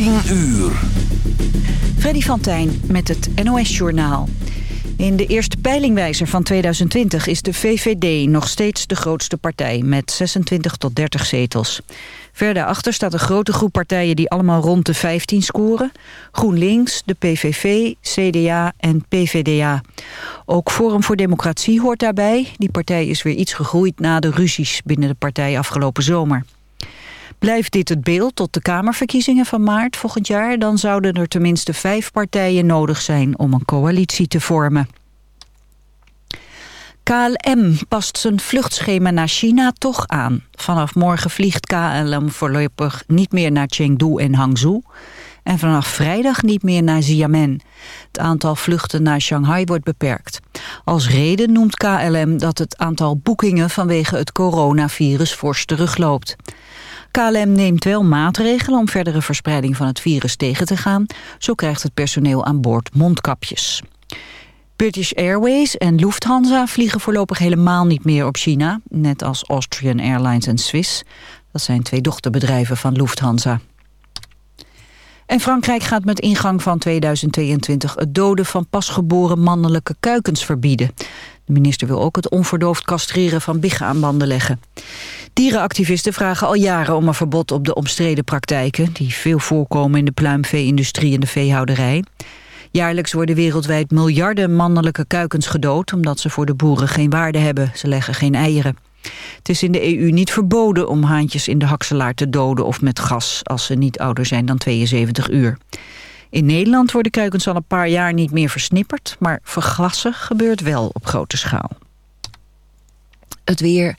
10 uur. Freddy van Tijn met het NOS-journaal. In de eerste peilingwijzer van 2020 is de VVD nog steeds de grootste partij... met 26 tot 30 zetels. Verder achter staat een grote groep partijen die allemaal rond de 15 scoren. GroenLinks, de PVV, CDA en PVDA. Ook Forum voor Democratie hoort daarbij. Die partij is weer iets gegroeid na de ruzies binnen de partij afgelopen zomer. Blijft dit het beeld tot de Kamerverkiezingen van maart volgend jaar... dan zouden er tenminste vijf partijen nodig zijn om een coalitie te vormen. KLM past zijn vluchtschema naar China toch aan. Vanaf morgen vliegt KLM voorlopig niet meer naar Chengdu en Hangzhou... en vanaf vrijdag niet meer naar Xiamen. Het aantal vluchten naar Shanghai wordt beperkt. Als reden noemt KLM dat het aantal boekingen vanwege het coronavirus fors terugloopt. KLM neemt wel maatregelen om verdere verspreiding van het virus tegen te gaan. Zo krijgt het personeel aan boord mondkapjes. British Airways en Lufthansa vliegen voorlopig helemaal niet meer op China. Net als Austrian Airlines en Swiss. Dat zijn twee dochterbedrijven van Lufthansa. En Frankrijk gaat met ingang van 2022 het doden van pasgeboren mannelijke kuikens verbieden. De minister wil ook het onverdoofd castreren van biggen aan banden leggen. Dierenactivisten vragen al jaren om een verbod op de omstreden praktijken... die veel voorkomen in de pluimvee-industrie en de veehouderij. Jaarlijks worden wereldwijd miljarden mannelijke kuikens gedood... omdat ze voor de boeren geen waarde hebben. Ze leggen geen eieren. Het is in de EU niet verboden om haantjes in de hakselaar te doden... of met gas als ze niet ouder zijn dan 72 uur. In Nederland worden kuikens al een paar jaar niet meer versnipperd... maar verglassen gebeurt wel op grote schaal. Het weer...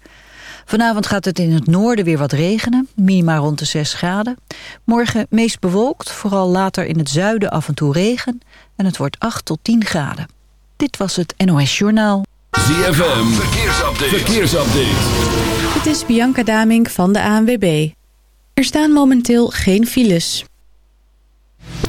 Vanavond gaat het in het noorden weer wat regenen, minima rond de 6 graden. Morgen meest bewolkt, vooral later in het zuiden af en toe regen. En het wordt 8 tot 10 graden. Dit was het NOS Journaal. ZFM, verkeersupdate. verkeersupdate. Het is Bianca Damink van de ANWB. Er staan momenteel geen files.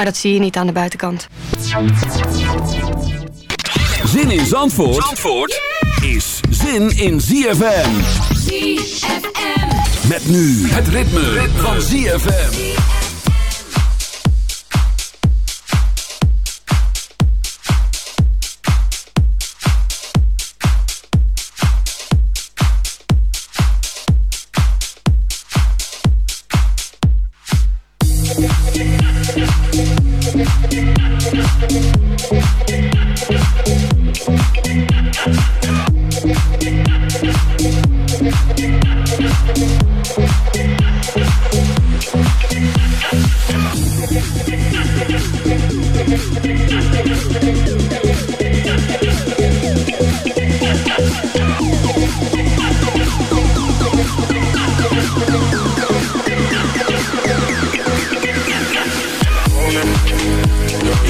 Maar dat zie je niet aan de buitenkant. Zin in Zandvoort, Zandvoort is zin in ZFM. ZFM. Met nu het ritme, ritme. van ZFM.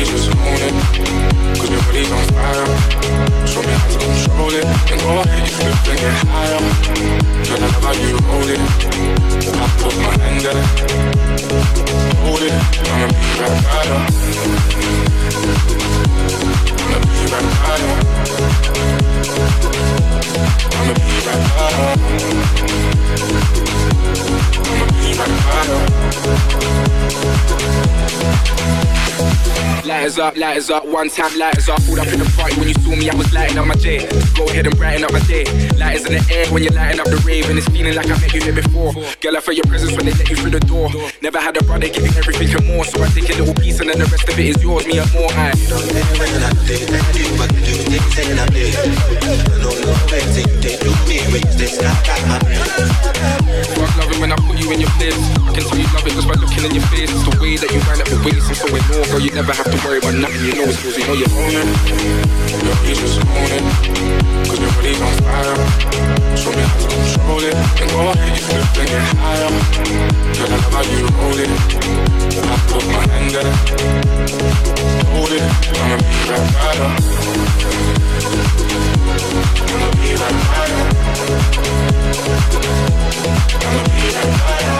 Ik just own it Cause your body's on fire Show me how to control it And go ahead, you flip bring it higher I you hold it I put my hand at it Hold it, I'ma be right by I'ma be right by I'ma be right Lighters up, lighters up, one time lighters up. Pulled up in the party when you saw me, I was lighting up my day. Go ahead and brighten up my day. Lighters in the air when you're lighting up the rave, and it's feeling like I met you here before. Girl, I felt your presence when they let you through the door. Never had a brother give you everything and more, so I take a little piece and then the rest of it is yours, me and more. I. You don't care when I do do, things. No, do me, Fuck loving when I put you in your lips. Can you love it just by looking in your face. It's the way that you find up your waist. And so in girl, you never have to worry about nothing. You know it's yours, you know you're on it. Girl, you just own it. Cause your body's on fire. Show me how to control it. And go ahead, you flip and get higher. Girl, I love how you roll it. I put my hand there. Hold it. I'ma be that fire. I'ma be that fire. I'ma be that fire.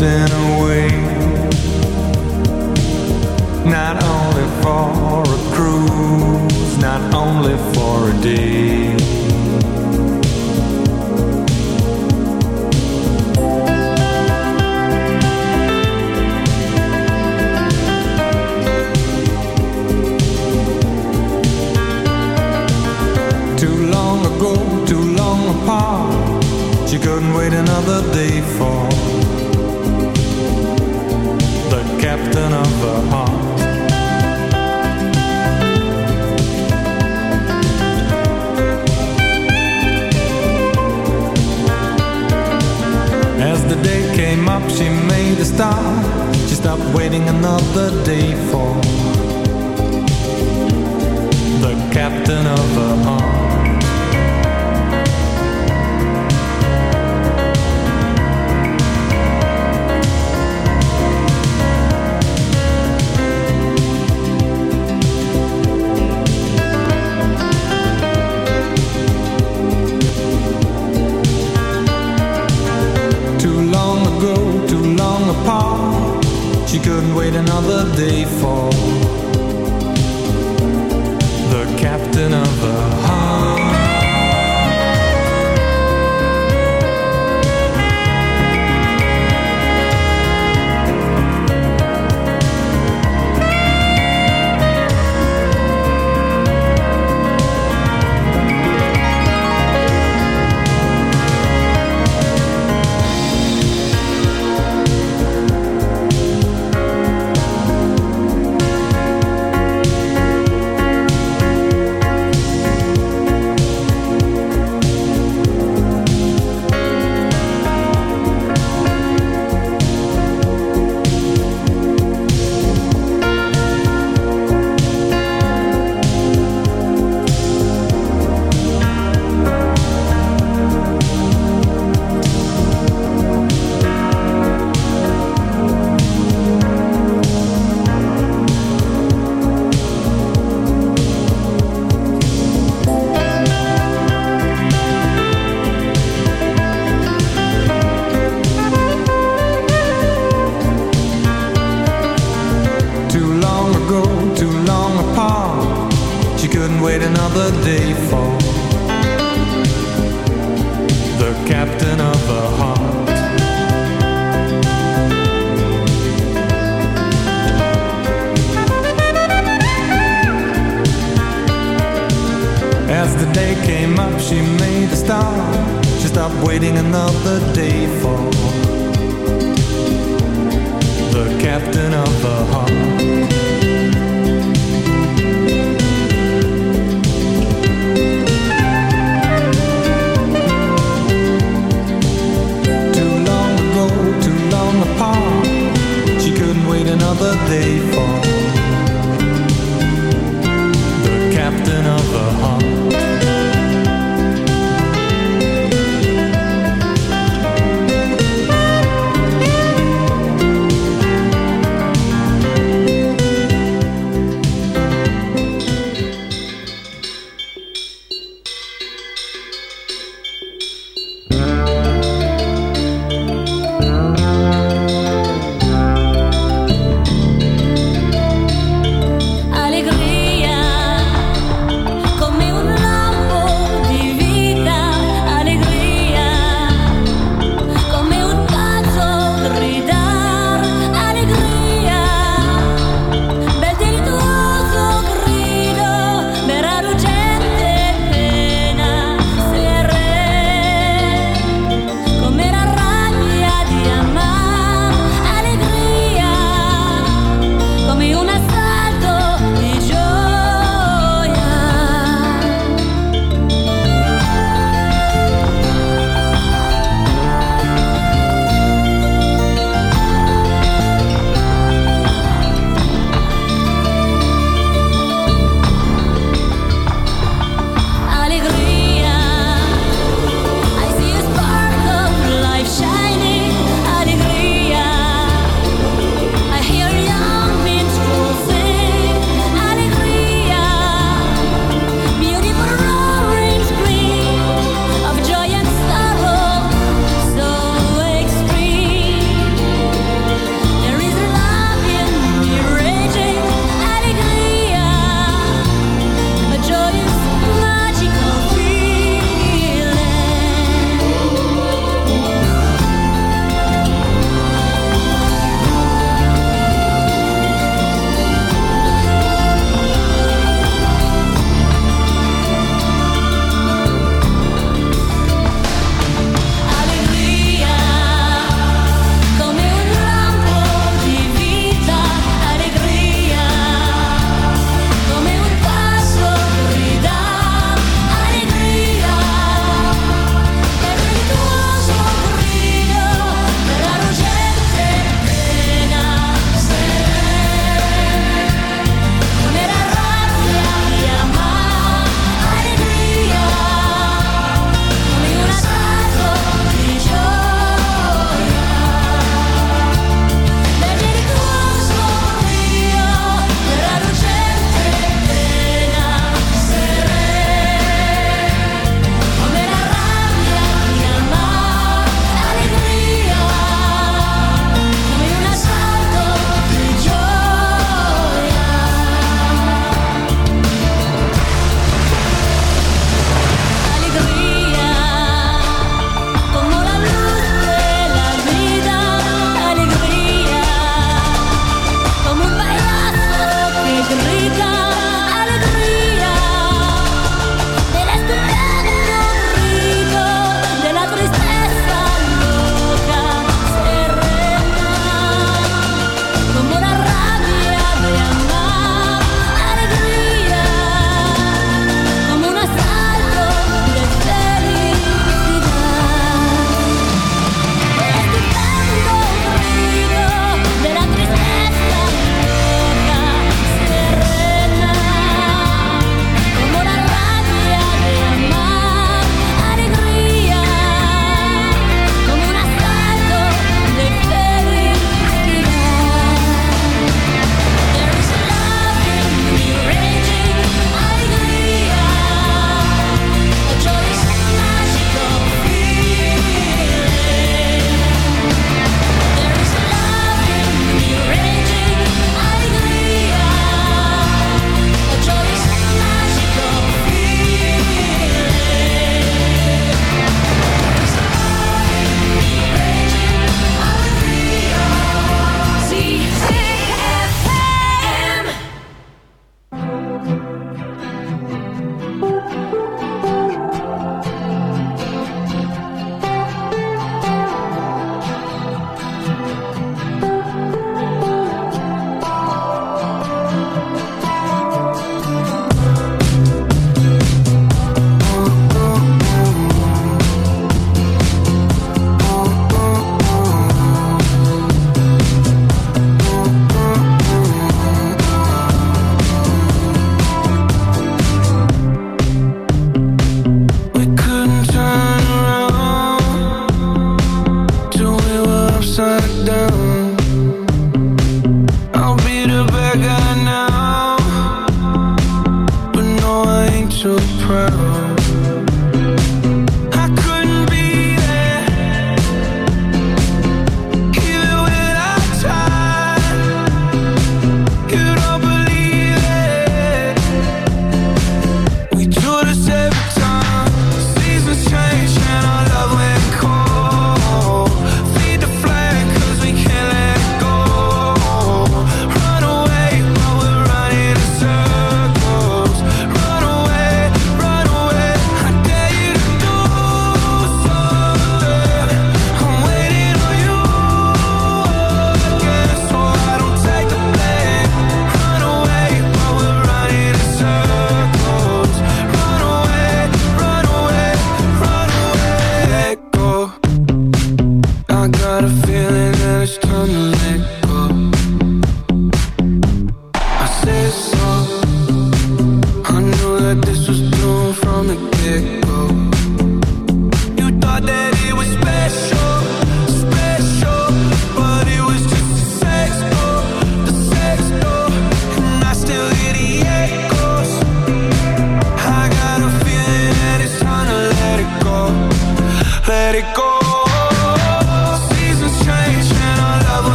been away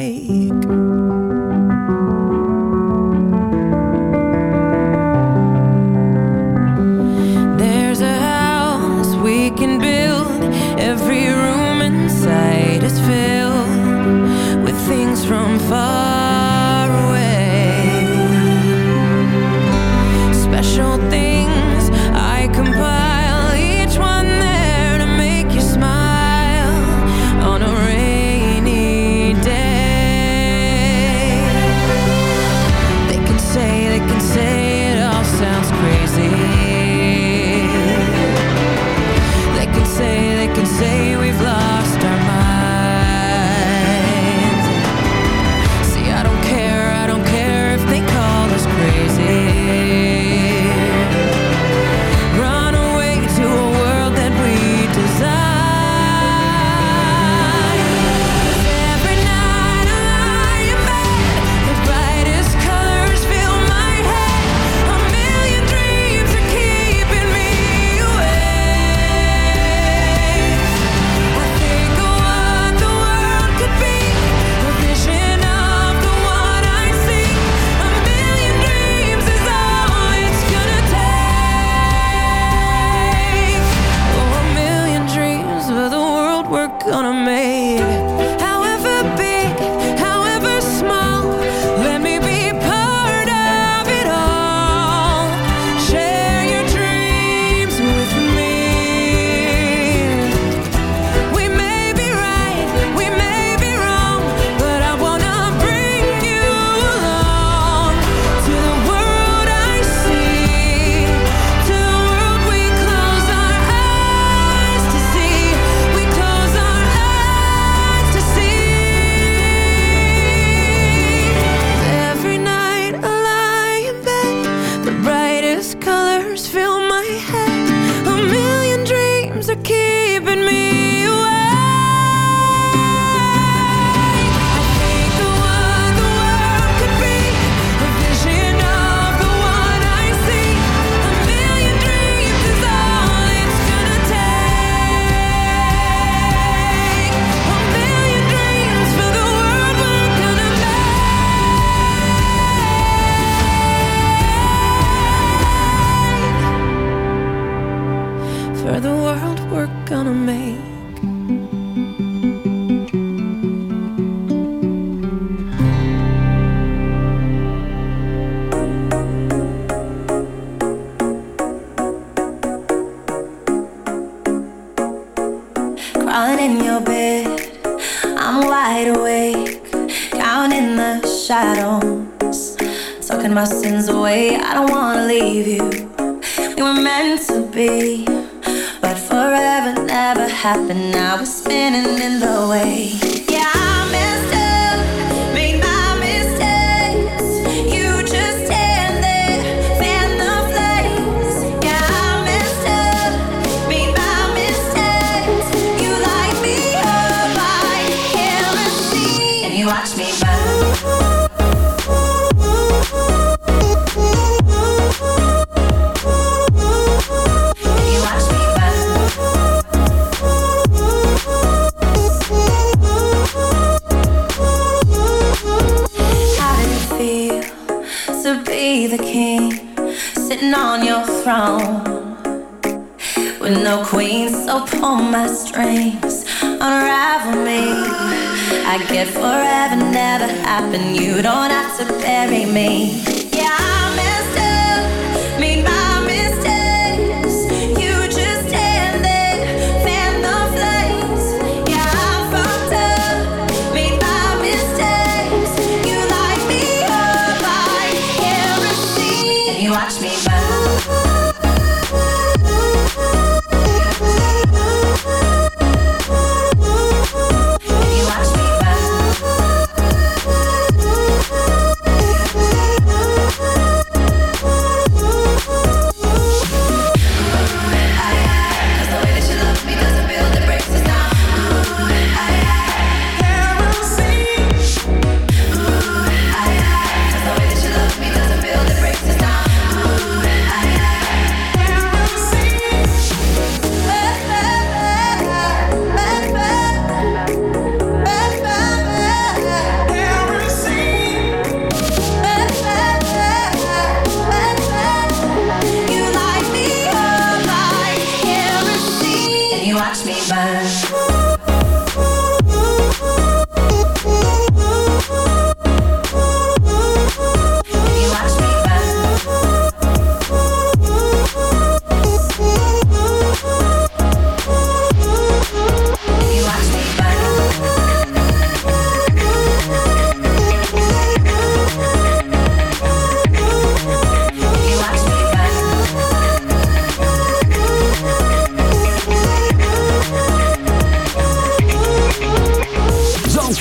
like. sitting on your throne with no queen, so pull my strings, unravel me. I get forever, never happen. You don't have to bury me. Yeah.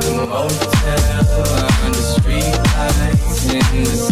the motel, under street lights, in the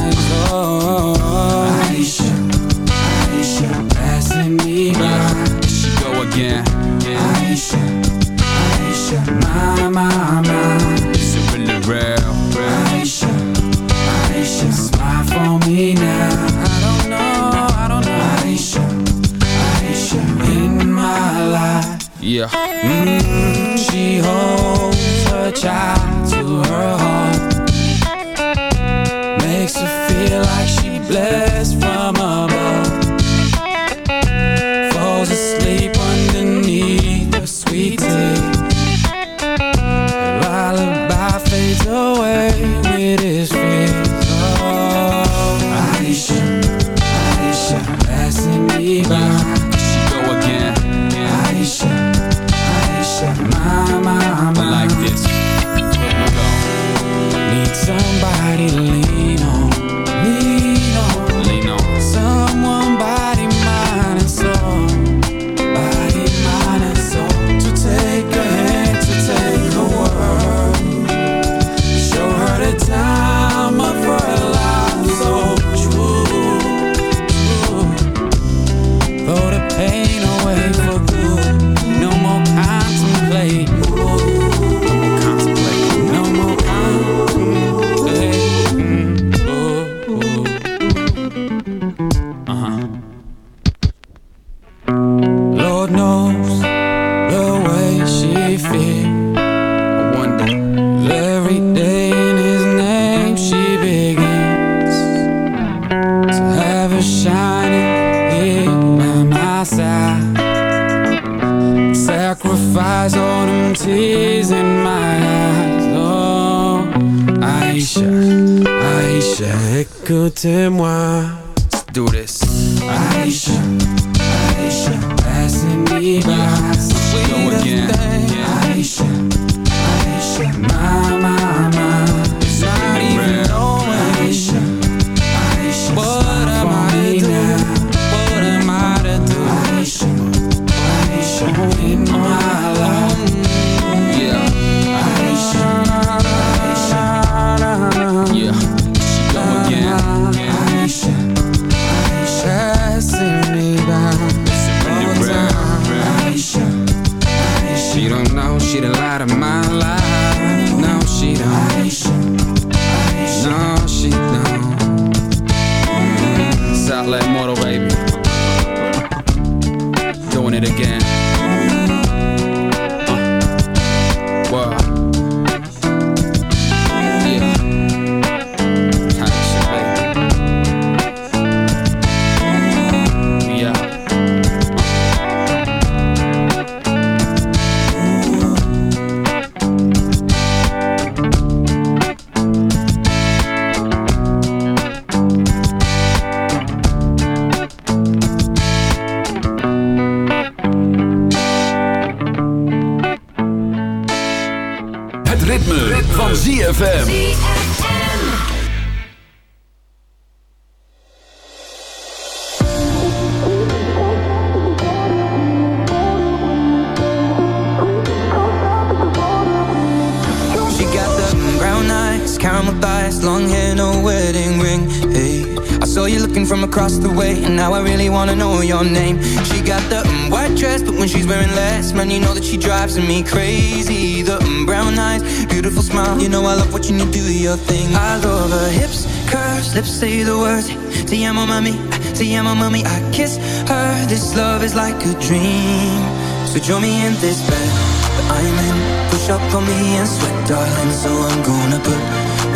Is it really real? Aisha, Aisha, smile for me now. I don't know, I don't know. Aisha, Aisha, in my life. Yeah. Mm, she holds her child to her heart. Shining here by my side. Sacrifice all them tears in my eyes. Oh, Aisha, Aisha, écoutez-moi. Let's do this. Aisha, Aisha, passing me by. Go again. Long hair, no wedding ring. Hey, I saw you looking from across the way, and now I really wanna know your name. She got the mm, white dress, but when she's wearing less, man, you know that she drives me crazy. The mm, brown eyes, beautiful smile, you know I love watching you do your thing. I love her hips, curves, lips say the words. Te amo, mami, te amo, mami. I kiss her. This love is like a dream. So join me in this bed I'm in. Push up on me and sweat, darling. So I'm gonna put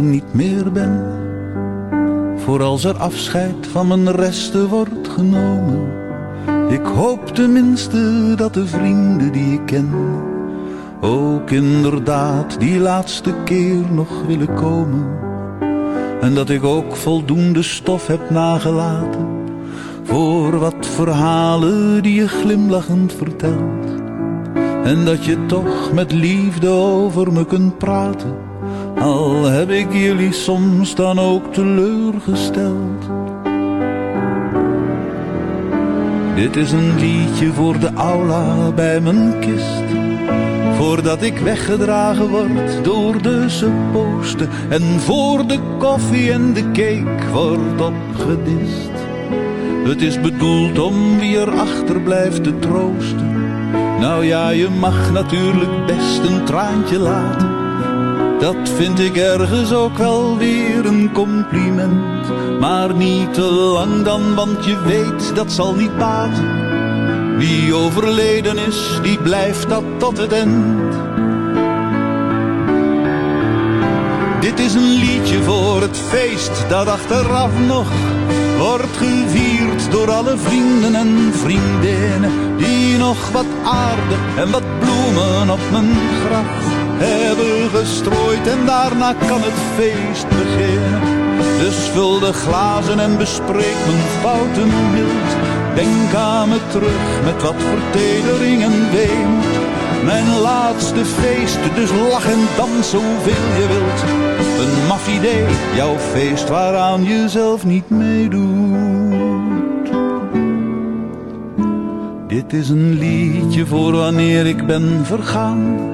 Niet meer ben. Voor als er afscheid van mijn resten wordt genomen. Ik hoop tenminste dat de vrienden die ik ken ook inderdaad die laatste keer nog willen komen. En dat ik ook voldoende stof heb nagelaten voor wat verhalen die je glimlachend vertelt. En dat je toch met liefde over me kunt praten, al heb ik jullie soms dan ook teleurgesteld. Dit is een liedje voor de aula bij mijn kist. Voordat ik weggedragen word door de supposten. En voor de koffie en de cake wordt opgedist. Het is bedoeld om wie er achterblijft te troosten. Nou ja, je mag natuurlijk best een traantje laten. Dat vind ik ergens ook wel weer een compliment. Maar niet te lang dan, want je weet dat zal niet baten. Wie overleden is, die blijft dat tot het eind. Dit is een liedje voor het feest dat achteraf nog wordt gevierd door alle vrienden en vriendinnen die nog wat aarde en wat bloemen op mijn graf hebben gestrooid en daarna kan het feest beginnen. Dus vul de glazen en bespreek mijn fouten mild. Denk aan me terug met wat vertedering en weemoed. Mijn laatste feest, dus lach en dans zoveel je wilt. Een maf idee, jouw feest waaraan je zelf niet meedoet. Dit is een liedje voor wanneer ik ben vergaan.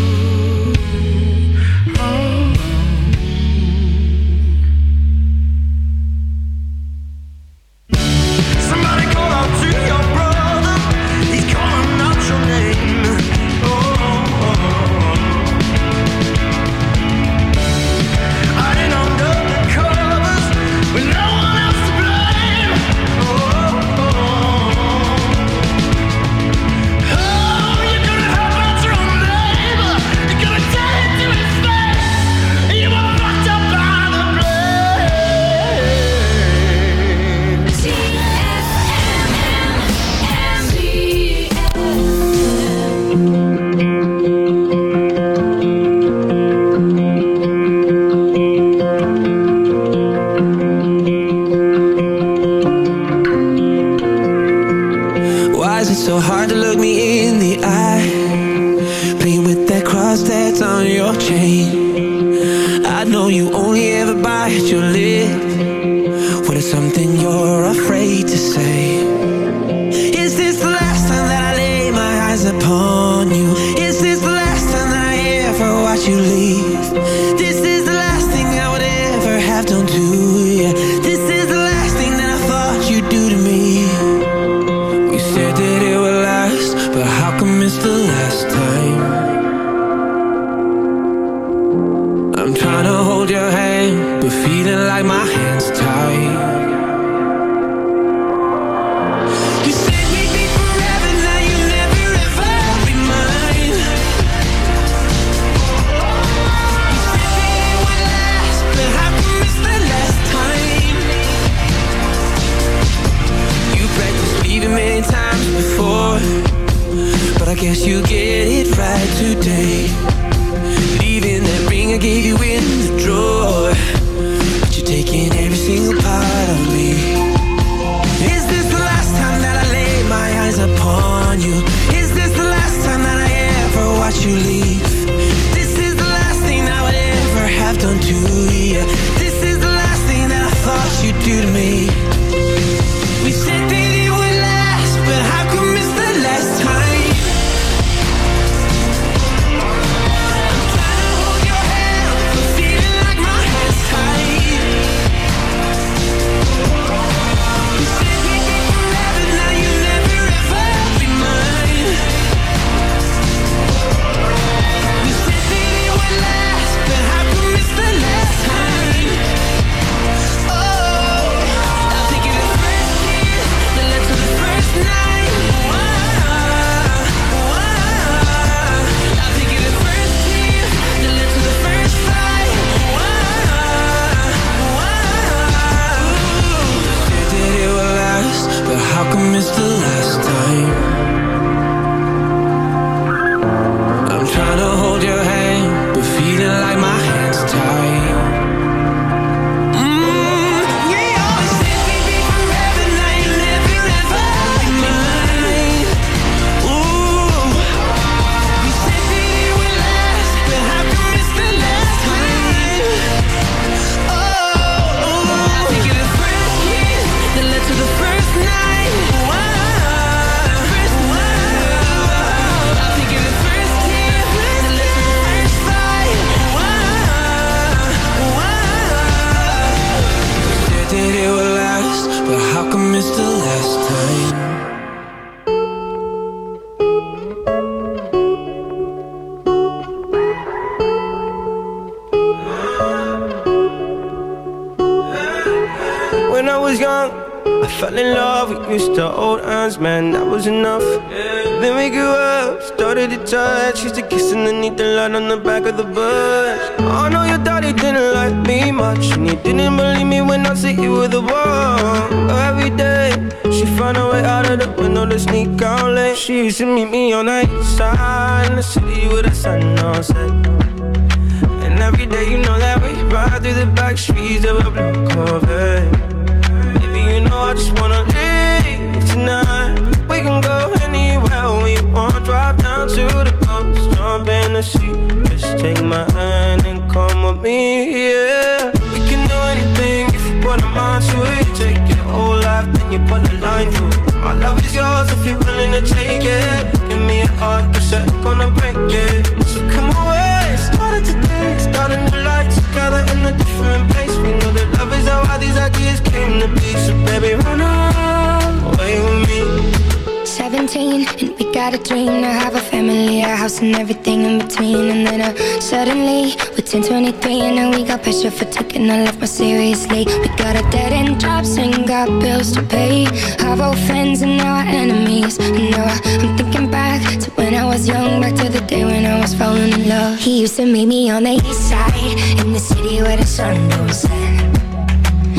Me, yeah. We can do anything if you put a mind to it. Take your whole life, then you put a line through it. My love is yours if you're willing to take it. Give me a heart, cause I'm gonna break it. So come away, started today, start a new life together in a different place. We know that love is how all these ideas came to be. So baby, run away with me. 17 and we got a dream to have a family, a house and everything in between And then uh, suddenly 10, 23 and now we got pressure for taking our life more seriously. We got a dead end jobs and got bills to pay. Our old friends and now our enemies. And now I'm thinking back to when I was young Back to the day when I was falling in love. He used to meet me on the east side In the city where the sun don't set.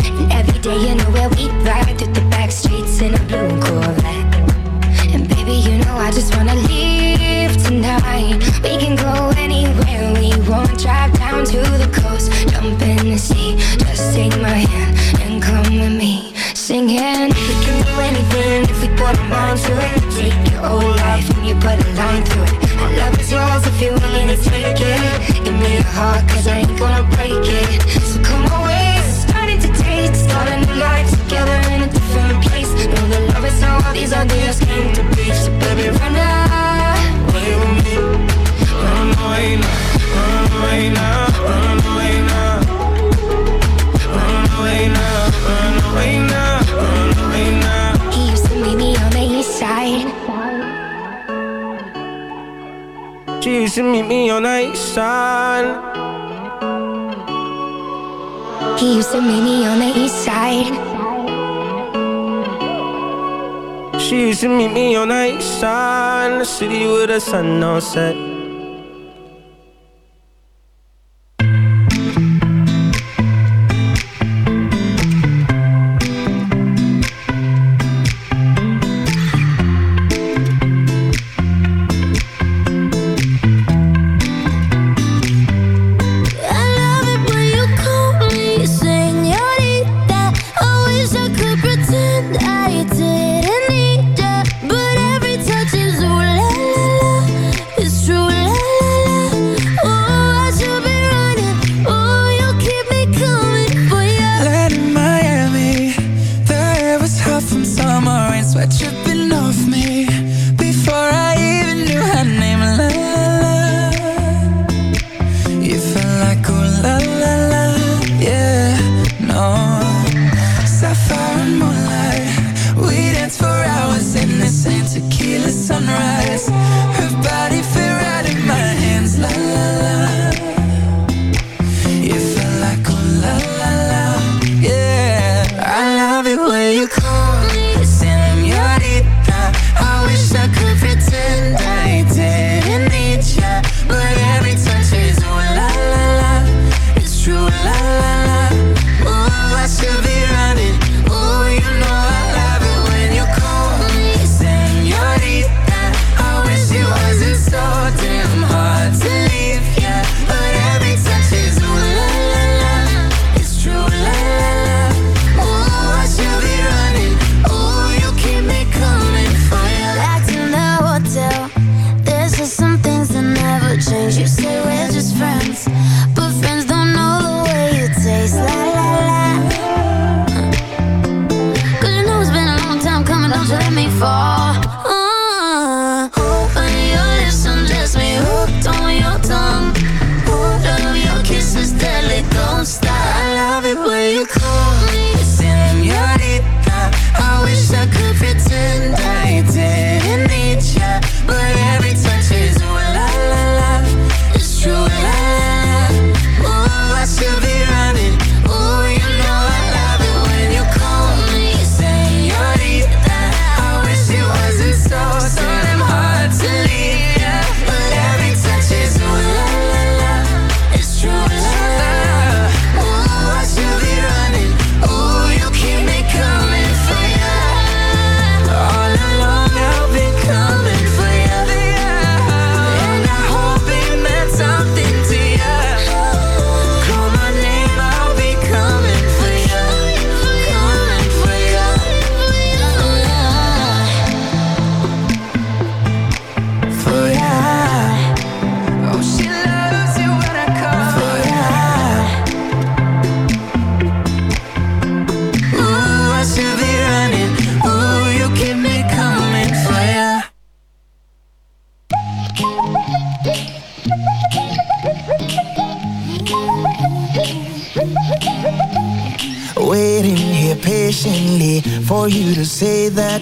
And every day you know where we ride Through the back streets in a blue Corvette. And baby, you know I just wanna leave we can go anywhere we want. Drive down to the coast, jump in the sea. Just take my hand and come with me, singing. We can do anything if we put our mind to it. Take your whole life and you put a line through it. Our love is yours if you want to take it. Give me your heart, cause I ain't gonna break it. So come away, it's starting to taste. Start a new life together in a different place. Know the love is all these ideas came to be. So baby, run out away now, run away now, run away now. Run away now, run away now, run away now. He used to meet me on the east side. She used to meet me on the east side. He used to meet me on the east side. She used to meet me on the east side In the city with a sun on set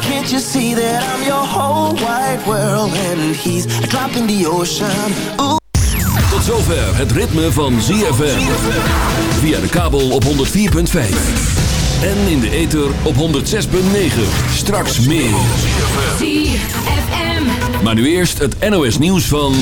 Can't you see that I'm your whole wide world and he's the ocean. Tot zover het ritme van ZFM. Via de kabel op 104.5. En in de ether op 106.9. Straks meer. ZFM. Maar nu eerst het NOS nieuws van...